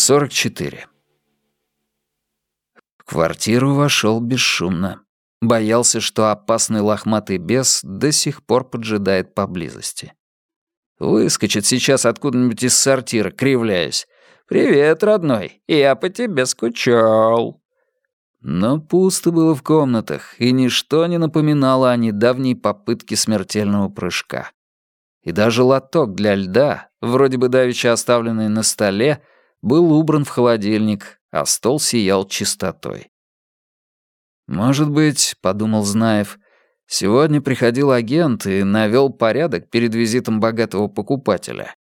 44. В квартиру вошел бесшумно. Боялся, что опасный лохматый бес до сих пор поджидает поблизости. Выскочит сейчас откуда-нибудь из сортира, кривляясь. «Привет, родной, я по тебе скучал». Но пусто было в комнатах, и ничто не напоминало о недавней попытке смертельного прыжка. И даже лоток для льда, вроде бы давеча оставленный на столе, был убран в холодильник, а стол сиял чистотой. «Может быть, — подумал Знаев, — сегодня приходил агент и навел порядок перед визитом богатого покупателя.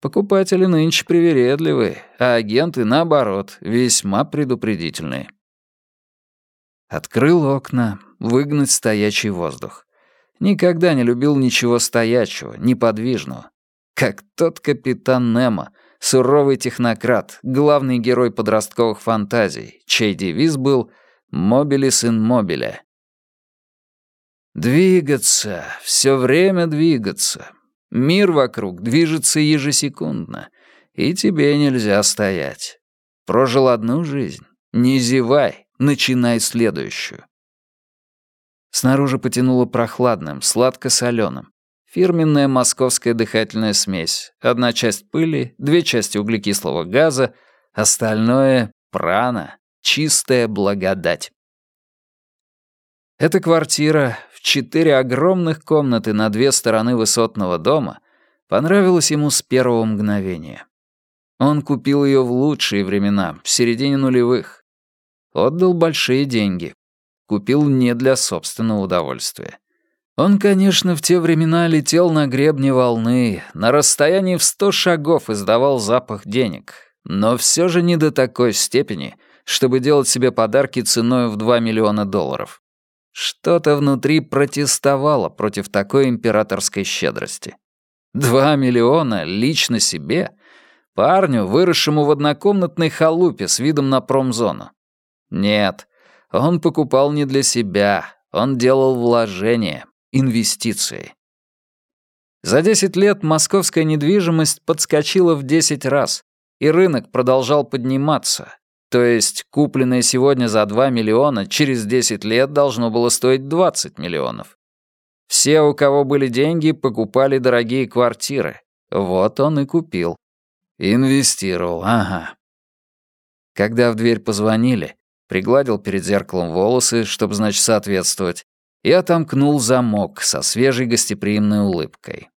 Покупатели нынче привередливы, а агенты, наоборот, весьма предупредительные». Открыл окна, выгнать стоячий воздух. Никогда не любил ничего стоячего, неподвижного. Как тот капитан Немо, суровый технократ, главный герой подростковых фантазий, чей девиз был «Mobilis in mobile». Двигаться, все время двигаться. Мир вокруг движется ежесекундно, и тебе нельзя стоять. Прожил одну жизнь, не зевай, начинай следующую. Снаружи потянуло прохладным, сладко-соленым. Фирменная московская дыхательная смесь. Одна часть пыли, две части углекислого газа, остальное — прана, чистая благодать. Эта квартира в четыре огромных комнаты на две стороны высотного дома понравилась ему с первого мгновения. Он купил ее в лучшие времена, в середине нулевых. Отдал большие деньги. Купил не для собственного удовольствия. Он, конечно, в те времена летел на гребне волны, на расстоянии в сто шагов издавал запах денег, но все же не до такой степени, чтобы делать себе подарки ценой в 2 миллиона долларов. Что-то внутри протестовало против такой императорской щедрости. Два миллиона лично себе? Парню, выросшему в однокомнатной халупе с видом на промзону. Нет, он покупал не для себя, он делал вложения, инвестиции. За 10 лет московская недвижимость подскочила в 10 раз, и рынок продолжал подниматься. То есть купленное сегодня за 2 миллиона через 10 лет должно было стоить 20 миллионов. Все, у кого были деньги, покупали дорогие квартиры. Вот он и купил. Инвестировал, ага. Когда в дверь позвонили, пригладил перед зеркалом волосы, чтобы, значит, соответствовать, и отомкнул замок со свежей гостеприимной улыбкой.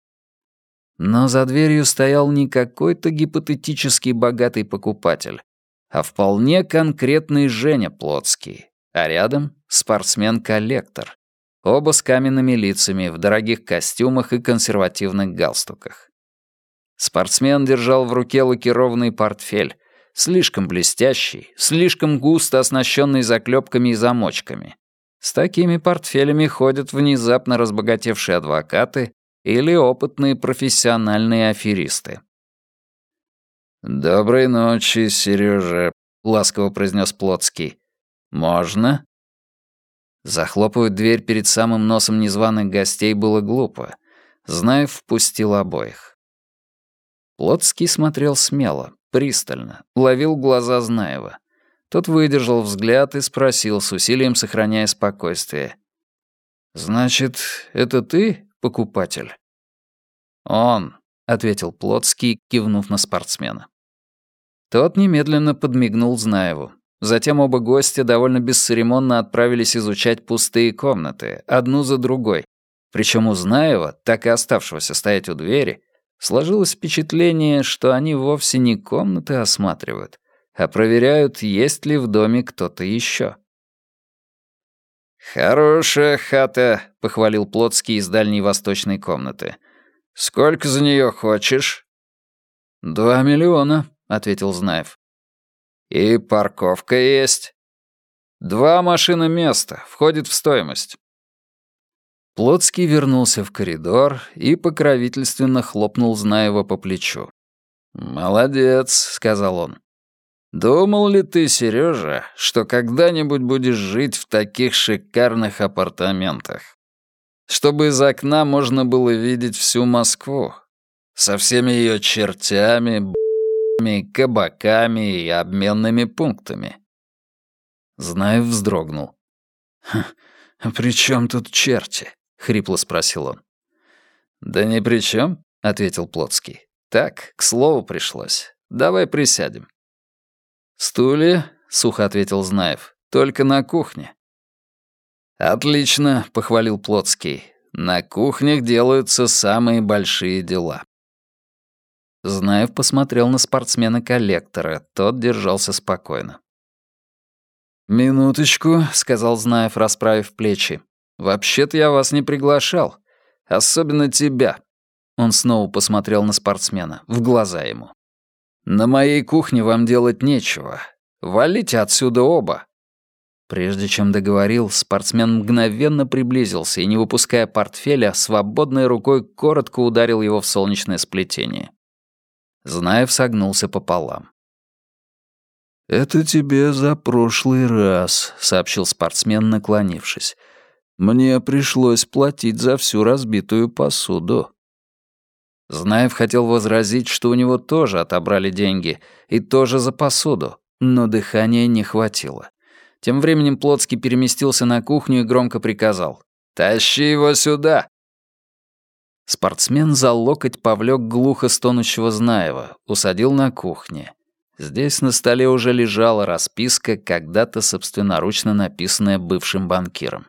Но за дверью стоял не какой-то гипотетический богатый покупатель, а вполне конкретный Женя Плотский, а рядом спортсмен-коллектор, оба с каменными лицами, в дорогих костюмах и консервативных галстуках. Спортсмен держал в руке лакированный портфель, слишком блестящий, слишком густо оснащенный заклепками и замочками, с такими портфелями ходят внезапно разбогатевшие адвокаты или опытные профессиональные аферисты. «Доброй ночи, Сережа», — ласково произнес Плотский. «Можно?» Захлопывать дверь перед самым носом незваных гостей было глупо. Знаев впустил обоих. Плотский смотрел смело, пристально, ловил глаза Знаева. Тот выдержал взгляд и спросил, с усилием сохраняя спокойствие. «Значит, это ты покупатель?» «Он», — ответил Плотский, кивнув на спортсмена. Тот немедленно подмигнул Знаеву. Затем оба гостя довольно бесцеремонно отправились изучать пустые комнаты, одну за другой. Причем у Знаева, так и оставшегося стоять у двери, сложилось впечатление, что они вовсе не комнаты осматривают, а проверяют, есть ли в доме кто-то еще. «Хорошая хата», — похвалил Плотский из дальней восточной комнаты. «Сколько за нее хочешь?» «Два миллиона», — ответил Знаев. «И парковка есть?» «Два машины места, входит в стоимость». Плотский вернулся в коридор и покровительственно хлопнул Знаева по плечу. «Молодец», — сказал он. Думал ли ты, Сережа, что когда-нибудь будешь жить в таких шикарных апартаментах? Чтобы из окна можно было видеть всю Москву. Со всеми ее чертями, кабаками и обменными пунктами. Знаев вздрогнул. «А при чем тут черти?» — хрипло спросил он. «Да ни при чем», — ответил Плотский. «Так, к слову пришлось. Давай присядем». «Стулья?» — сухо ответил Знаев. «Только на кухне». «Отлично», — похвалил Плотский. «На кухнях делаются самые большие дела». Знаев посмотрел на спортсмена-коллектора. Тот держался спокойно. «Минуточку», — сказал Знаев, расправив плечи. «Вообще-то я вас не приглашал. Особенно тебя». Он снова посмотрел на спортсмена, в глаза ему. «На моей кухне вам делать нечего. Валите отсюда оба». Прежде чем договорил, спортсмен мгновенно приблизился и, не выпуская портфеля, свободной рукой коротко ударил его в солнечное сплетение. Знаев согнулся пополам. «Это тебе за прошлый раз», — сообщил спортсмен, наклонившись. «Мне пришлось платить за всю разбитую посуду». Знаев хотел возразить, что у него тоже отобрали деньги, и тоже за посуду, но дыхания не хватило. Тем временем Плотский переместился на кухню и громко приказал. «Тащи его сюда!» Спортсмен за локоть повлек глухо стонущего Знаева, усадил на кухне. Здесь на столе уже лежала расписка, когда-то собственноручно написанная бывшим банкиром.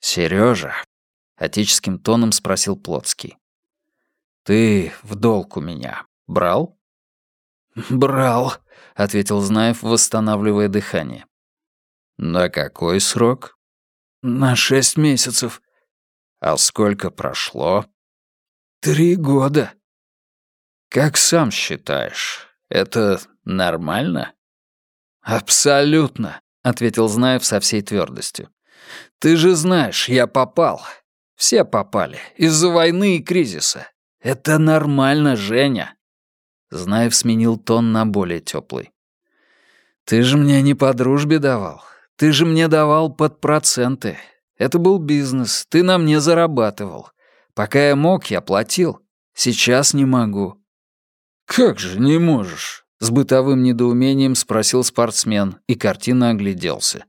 «Серёжа», — отеческим тоном спросил Плотский, — «ты в долг у меня брал?» «Брал», — ответил Знаев, восстанавливая дыхание. «На какой срок?» «На шесть месяцев». «А сколько прошло?» «Три года». «Как сам считаешь, это нормально?» «Абсолютно», — ответил Знаев со всей твердостью. «Ты же знаешь, я попал. Все попали. Из-за войны и кризиса. Это нормально, Женя». Знаев сменил тон на более теплый. «Ты же мне не по дружбе давал. Ты же мне давал под проценты. Это был бизнес. Ты на мне зарабатывал. Пока я мог, я платил. Сейчас не могу. «Как же не можешь?» — с бытовым недоумением спросил спортсмен и картина огляделся.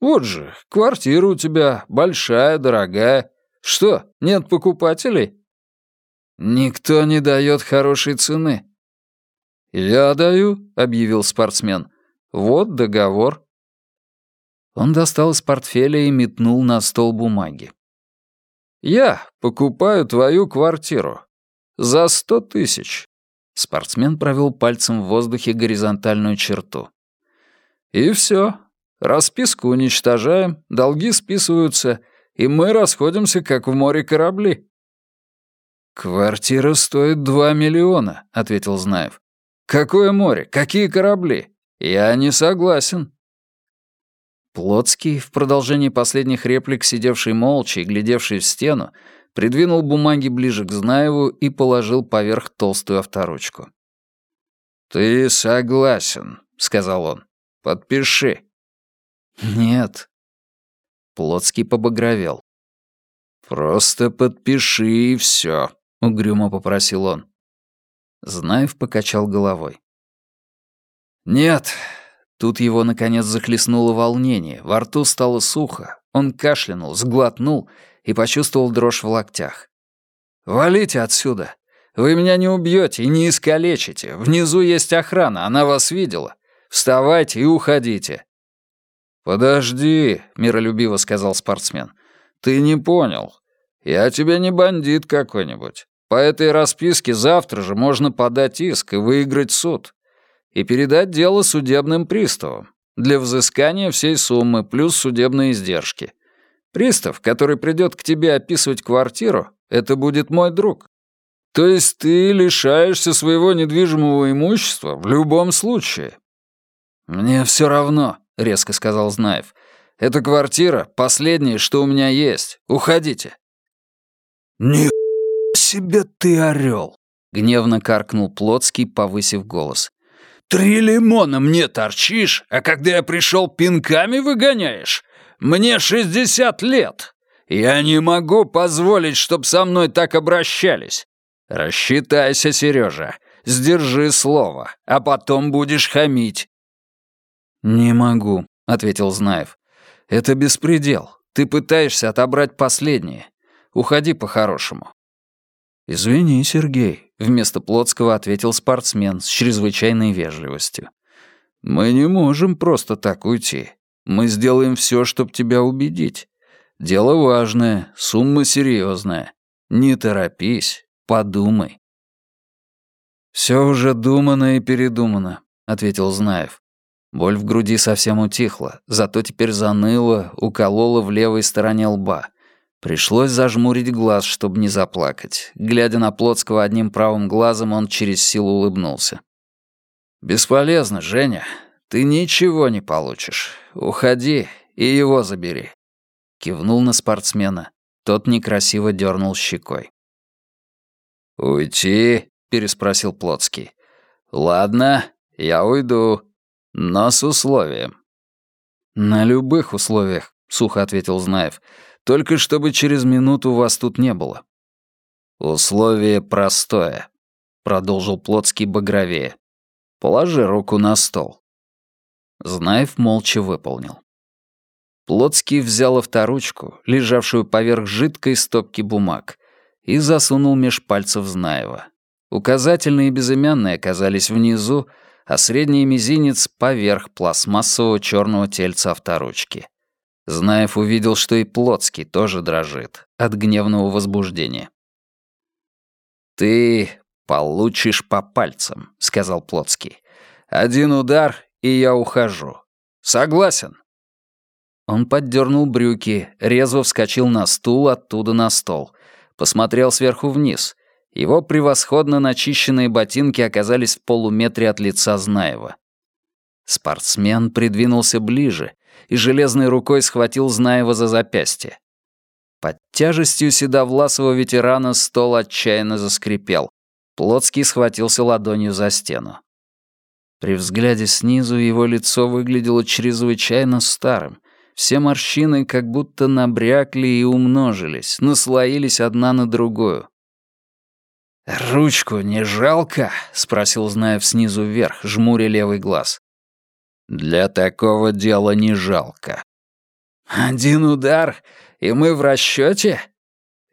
«Вот же, квартира у тебя большая, дорогая. Что, нет покупателей?» «Никто не дает хорошей цены». «Я даю», — объявил спортсмен. «Вот договор». Он достал из портфеля и метнул на стол бумаги. «Я покупаю твою квартиру. За сто тысяч. Спортсмен провел пальцем в воздухе горизонтальную черту. «И все. Расписку уничтожаем, долги списываются, и мы расходимся, как в море корабли». «Квартира стоит два миллиона», — ответил Знаев. «Какое море? Какие корабли? Я не согласен». Плотский, в продолжении последних реплик, сидевший молча и глядевший в стену, придвинул бумаги ближе к Знаеву и положил поверх толстую авторучку. «Ты согласен», — сказал он. «Подпиши». «Нет». Плотский побагровел. «Просто подпиши и все», — угрюмо попросил он. Знаев покачал головой. «Нет». Тут его, наконец, захлестнуло волнение, во рту стало сухо, он кашлянул, сглотнул и почувствовал дрожь в локтях. «Валите отсюда! Вы меня не убьете и не искалечите. Внизу есть охрана, она вас видела. Вставайте и уходите». «Подожди», — миролюбиво сказал спортсмен. «Ты не понял. Я тебе не бандит какой-нибудь. По этой расписке завтра же можно подать иск и выиграть суд. И передать дело судебным приставам. Для взыскания всей суммы плюс судебные издержки. Пристав, который придет к тебе описывать квартиру, это будет мой друг. То есть ты лишаешься своего недвижимого имущества в любом случае. Мне все равно, резко сказал Знаев. Эта квартира — последнее, что у меня есть. Уходите. Не себе ты орел, гневно каркнул Плотский, повысив голос. Три лимона мне торчишь, а когда я пришел, пинками выгоняешь? Мне 60 лет. Я не могу позволить, чтоб со мной так обращались. Рассчитайся, Сережа. Сдержи слово, а потом будешь хамить». «Не могу», — ответил Знаев. «Это беспредел. Ты пытаешься отобрать последнее. Уходи по-хорошему». «Извини, Сергей», — вместо Плотского ответил спортсмен с чрезвычайной вежливостью. «Мы не можем просто так уйти. Мы сделаем все, чтобы тебя убедить. Дело важное, сумма серьезная. Не торопись, подумай». «Все уже думано и передумано», — ответил Знаев. Боль в груди совсем утихла, зато теперь заныла, уколола в левой стороне лба. Пришлось зажмурить глаз, чтобы не заплакать. Глядя на Плотского одним правым глазом, он через силу улыбнулся. «Бесполезно, Женя. Ты ничего не получишь. Уходи и его забери». Кивнул на спортсмена. Тот некрасиво дернул щекой. «Уйти?» — переспросил Плотский. «Ладно, я уйду, но с условием». «На любых условиях», — сухо ответил Знаев. «Только чтобы через минуту вас тут не было». «Условие простое», — продолжил Плотский багровее. «Положи руку на стол». Знаев молча выполнил. Плотский взял авторучку, лежавшую поверх жидкой стопки бумаг, и засунул меж пальцев Знаева. Указательные и безымянные оказались внизу, а средний мизинец поверх пластмассового черного тельца авторучки. Знаев увидел, что и Плотский тоже дрожит от гневного возбуждения. «Ты получишь по пальцам», — сказал Плотский. «Один удар, и я ухожу. Согласен?» Он поддернул брюки, резво вскочил на стул, оттуда на стол. Посмотрел сверху вниз. Его превосходно начищенные ботинки оказались в полуметре от лица Знаева. Спортсмен придвинулся ближе и железной рукой схватил Знаева за запястье. Под тяжестью седовласого ветерана стол отчаянно заскрипел. Плотский схватился ладонью за стену. При взгляде снизу его лицо выглядело чрезвычайно старым. Все морщины как будто набрякли и умножились, наслоились одна на другую. «Ручку не жалко?» — спросил Знаев снизу вверх, жмуря левый глаз. «Для такого дела не жалко». «Один удар, и мы в расчете?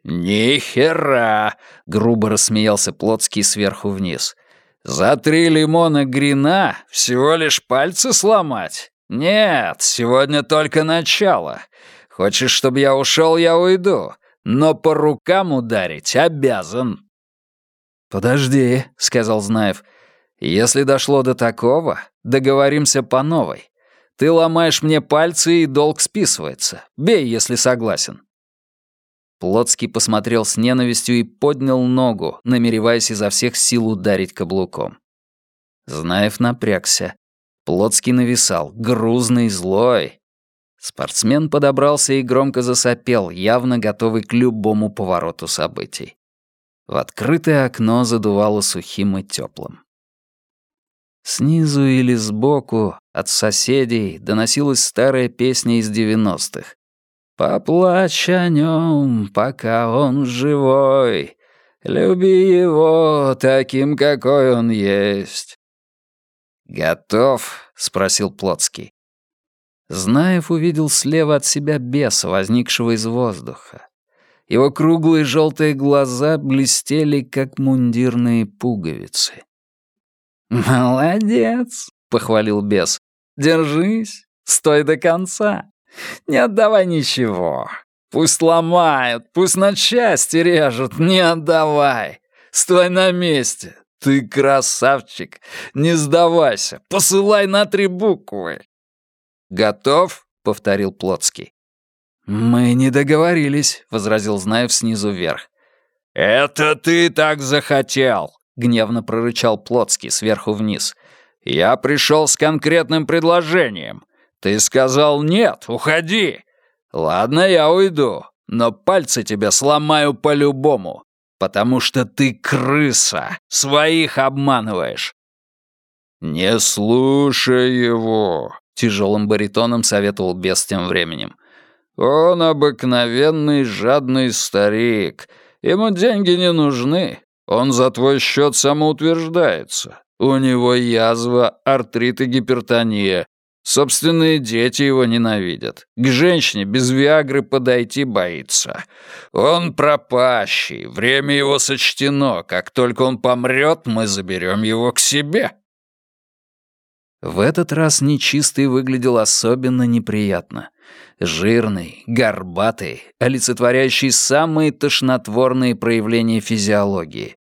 «Ни хера!» — грубо рассмеялся Плотский сверху вниз. «За три лимона грина всего лишь пальцы сломать? Нет, сегодня только начало. Хочешь, чтобы я ушел, я уйду, но по рукам ударить обязан». «Подожди», — сказал Знаев. «Если дошло до такого, договоримся по новой. Ты ломаешь мне пальцы, и долг списывается. Бей, если согласен». Плотский посмотрел с ненавистью и поднял ногу, намереваясь изо всех сил ударить каблуком. Знаев напрягся. Плотский нависал, грузный, злой. Спортсмен подобрался и громко засопел, явно готовый к любому повороту событий. В открытое окно задувало сухим и теплым. Снизу или сбоку, от соседей, доносилась старая песня из девяностых. «Поплачь о нем, пока он живой, люби его таким, какой он есть». «Готов?» — спросил Плотский. Знаев увидел слева от себя беса, возникшего из воздуха. Его круглые желтые глаза блестели, как мундирные пуговицы. «Молодец!» — похвалил бес. «Держись, стой до конца. Не отдавай ничего. Пусть ломают, пусть на части режут, не отдавай. Стой на месте. Ты красавчик. Не сдавайся. Посылай на три буквы». «Готов?» — повторил Плотский. «Мы не договорились», — возразил Знаев снизу вверх. «Это ты так захотел», — гневно прорычал Плотский сверху вниз. «Я пришел с конкретным предложением. Ты сказал «нет, уходи». Ладно, я уйду, но пальцы тебе сломаю по-любому, потому что ты крыса, своих обманываешь». «Не слушай его», — тяжелым баритоном советовал бес тем временем. Он обыкновенный жадный старик. Ему деньги не нужны. Он за твой счет самоутверждается. У него язва, артрит и гипертония. Собственные дети его ненавидят. К женщине без Виагры подойти боится. Он пропащий, время его сочтено. Как только он помрет, мы заберем его к себе». В этот раз нечистый выглядел особенно неприятно. Жирный, горбатый, олицетворяющий самые тошнотворные проявления физиологии.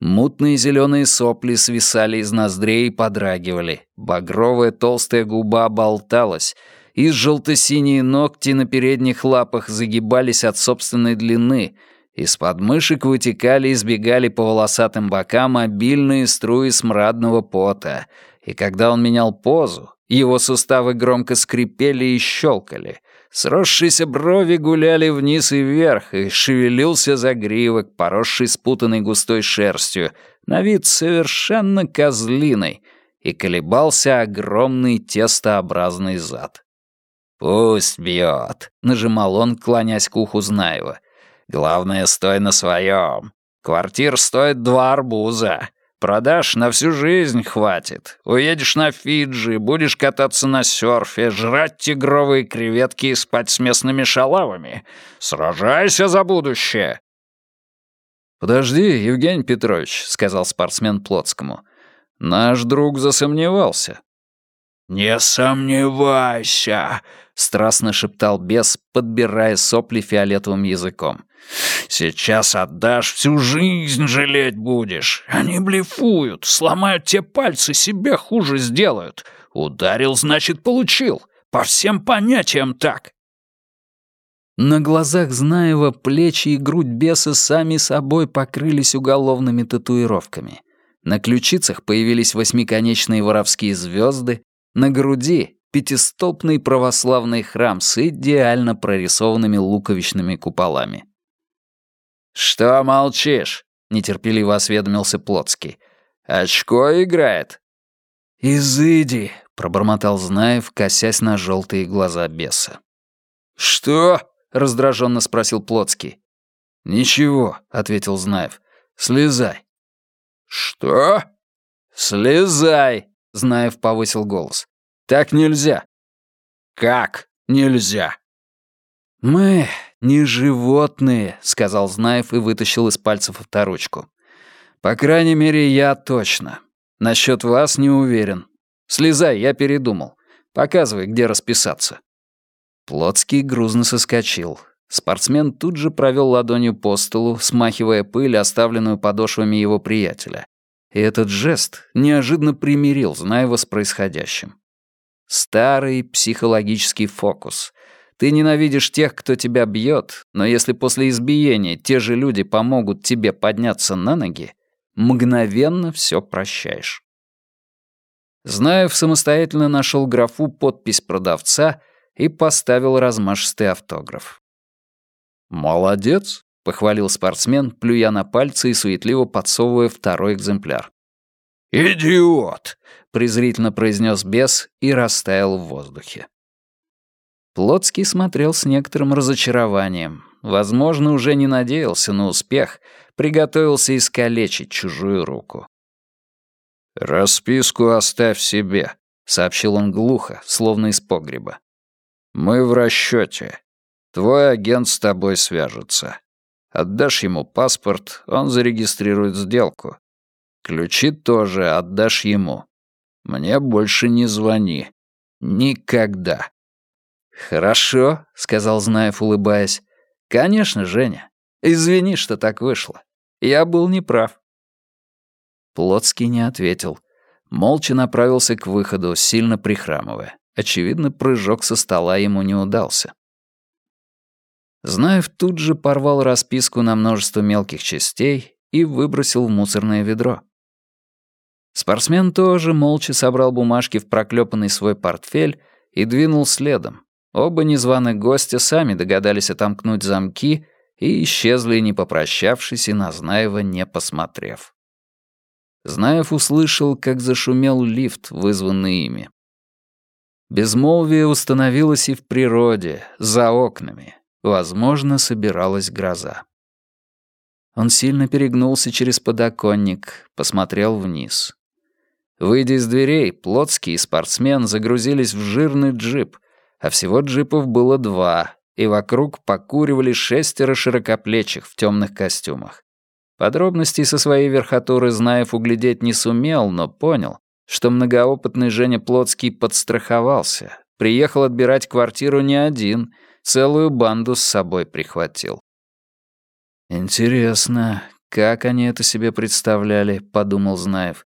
Мутные зеленые сопли свисали из ноздрей и подрагивали. Багровая толстая губа болталась. Из желто-синие ногти на передних лапах загибались от собственной длины. Из подмышек вытекали и сбегали по волосатым бокам обильные струи смрадного пота. И когда он менял позу, его суставы громко скрипели и щелкали. Сросшиеся брови гуляли вниз и вверх, и шевелился загривок, поросший спутанной густой шерстью, на вид совершенно козлиной, и колебался огромный тестообразный зад. «Пусть бьет», — нажимал он, клонясь к уху Знаева. «Главное, стой на своем. Квартир стоит два арбуза. Продаж на всю жизнь хватит. Уедешь на Фиджи, будешь кататься на серфе, жрать тигровые креветки и спать с местными шалавами. Сражайся за будущее!» «Подожди, Евгений Петрович», — сказал спортсмен Плотскому. «Наш друг засомневался». «Не сомневайся», — страстно шептал бес, подбирая сопли фиолетовым языком. Сейчас отдашь, всю жизнь жалеть будешь. Они блефуют, сломают те пальцы, себе хуже сделают. Ударил, значит, получил. По всем понятиям так. На глазах Знаева плечи и грудь беса сами собой покрылись уголовными татуировками. На ключицах появились восьмиконечные воровские звезды, на груди — пятистолпный православный храм с идеально прорисованными луковичными куполами. «Что молчишь?» — нетерпеливо осведомился Плотский. «Очко играет». «Изыди», — пробормотал Знаев, косясь на желтые глаза беса. «Что?» — раздраженно спросил Плотский. «Ничего», — ответил Знаев. «Слезай». «Что?» «Слезай!» — Знаев повысил голос. «Так нельзя». «Как нельзя?» «Мы не животные», — сказал Знаев и вытащил из пальцев авторучку. «По крайней мере, я точно. Насчет вас не уверен. Слезай, я передумал. Показывай, где расписаться». Плотский грузно соскочил. Спортсмен тут же провел ладонью по столу, смахивая пыль, оставленную подошвами его приятеля. И этот жест неожиданно примирил Знаева с происходящим. Старый психологический фокус. Ты ненавидишь тех, кто тебя бьет, но если после избиения те же люди помогут тебе подняться на ноги, мгновенно все прощаешь. Знаев самостоятельно нашел графу подпись продавца и поставил размашистый автограф. «Молодец», — похвалил спортсмен, плюя на пальцы и суетливо подсовывая второй экземпляр. «Идиот!» — презрительно произнес бес и растаял в воздухе. Плотский смотрел с некоторым разочарованием. Возможно, уже не надеялся на успех, приготовился искалечить чужую руку. «Расписку оставь себе», — сообщил он глухо, словно из погреба. «Мы в расчете. Твой агент с тобой свяжется. Отдашь ему паспорт, он зарегистрирует сделку. Ключи тоже отдашь ему. Мне больше не звони. Никогда. «Хорошо», — сказал Знаев, улыбаясь. «Конечно, Женя. Извини, что так вышло. Я был неправ». Плотский не ответил. Молча направился к выходу, сильно прихрамывая. Очевидно, прыжок со стола ему не удался. Знаев тут же порвал расписку на множество мелких частей и выбросил в мусорное ведро. Спортсмен тоже молча собрал бумажки в проклепанный свой портфель и двинул следом, Оба незваных гостя сами догадались отомкнуть замки и исчезли, не попрощавшись и на Знаева не посмотрев. Знаев услышал, как зашумел лифт, вызванный ими. Безмолвие установилось и в природе, за окнами. Возможно, собиралась гроза. Он сильно перегнулся через подоконник, посмотрел вниз. Выйдя из дверей, Плотский и спортсмен загрузились в жирный джип, а всего джипов было два, и вокруг покуривали шестеро широкоплечих в темных костюмах. Подробностей со своей верхотуры Знаев углядеть не сумел, но понял, что многоопытный Женя Плотский подстраховался, приехал отбирать квартиру не один, целую банду с собой прихватил. «Интересно, как они это себе представляли?» — подумал Знаев.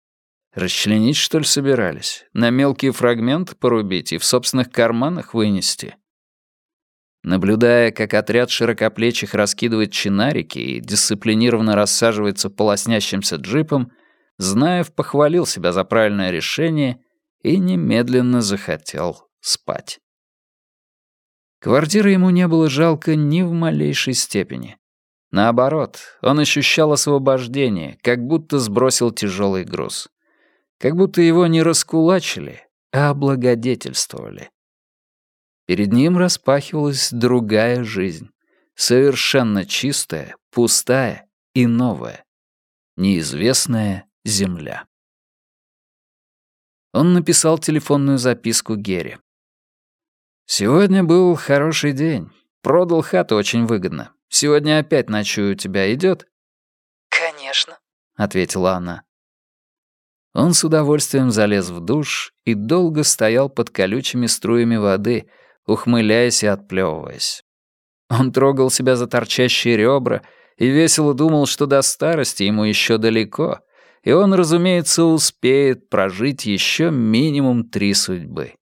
«Расчленить, что ли, собирались? На мелкие фрагменты порубить и в собственных карманах вынести?» Наблюдая, как отряд широкоплечих раскидывает чинарики и дисциплинированно рассаживается по лоснящимся джипам, Знаев похвалил себя за правильное решение и немедленно захотел спать. Квартиры ему не было жалко ни в малейшей степени. Наоборот, он ощущал освобождение, как будто сбросил тяжелый груз. Как будто его не раскулачили, а облагодетельствовали. Перед ним распахивалась другая жизнь, совершенно чистая, пустая и новая, неизвестная земля. Он написал телефонную записку Гере. «Сегодня был хороший день. Продал хату очень выгодно. Сегодня опять ночую у тебя идет? «Конечно», — ответила она. Он с удовольствием залез в душ и долго стоял под колючими струями воды, ухмыляясь и отплевываясь. Он трогал себя за торчащие ребра и весело думал, что до старости ему еще далеко, и он, разумеется, успеет прожить еще минимум три судьбы.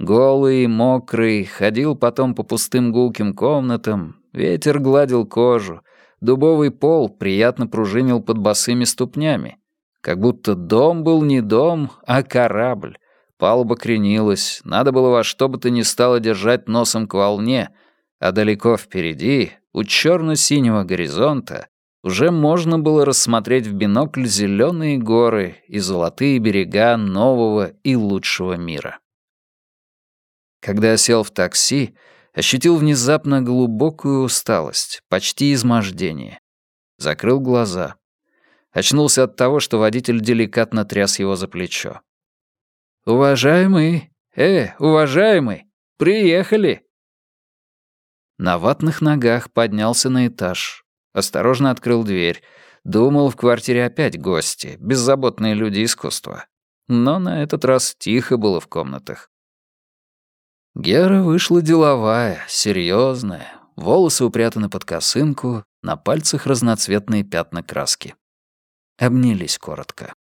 Голый, мокрый, ходил потом по пустым гулким комнатам, Ветер гладил кожу, дубовый пол приятно пружинил под босыми ступнями. Как будто дом был не дом, а корабль. Палуба кренилась, надо было во что бы то ни стало держать носом к волне, а далеко впереди, у черно-синего горизонта, уже можно было рассмотреть в бинокль зеленые горы и золотые берега нового и лучшего мира. Когда сел в такси, ощутил внезапно глубокую усталость, почти измождение. Закрыл глаза. Очнулся от того, что водитель деликатно тряс его за плечо. «Уважаемый! Э, уважаемый! Приехали!» На ватных ногах поднялся на этаж. Осторожно открыл дверь. Думал, в квартире опять гости, беззаботные люди искусства. Но на этот раз тихо было в комнатах. Гера вышла деловая, серьезная, волосы упрятаны под косынку, на пальцах разноцветные пятна краски. Обнялись коротко.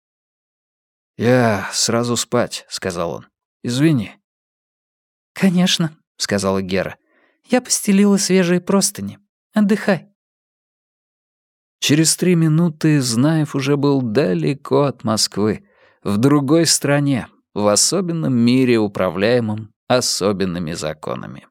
«Я сразу спать», — сказал он. «Извини». «Конечно», — сказала Гера. «Я постелила свежие простыни. Отдыхай». Через три минуты Знаев уже был далеко от Москвы, в другой стране, в особенном мире, управляемом особенными законами.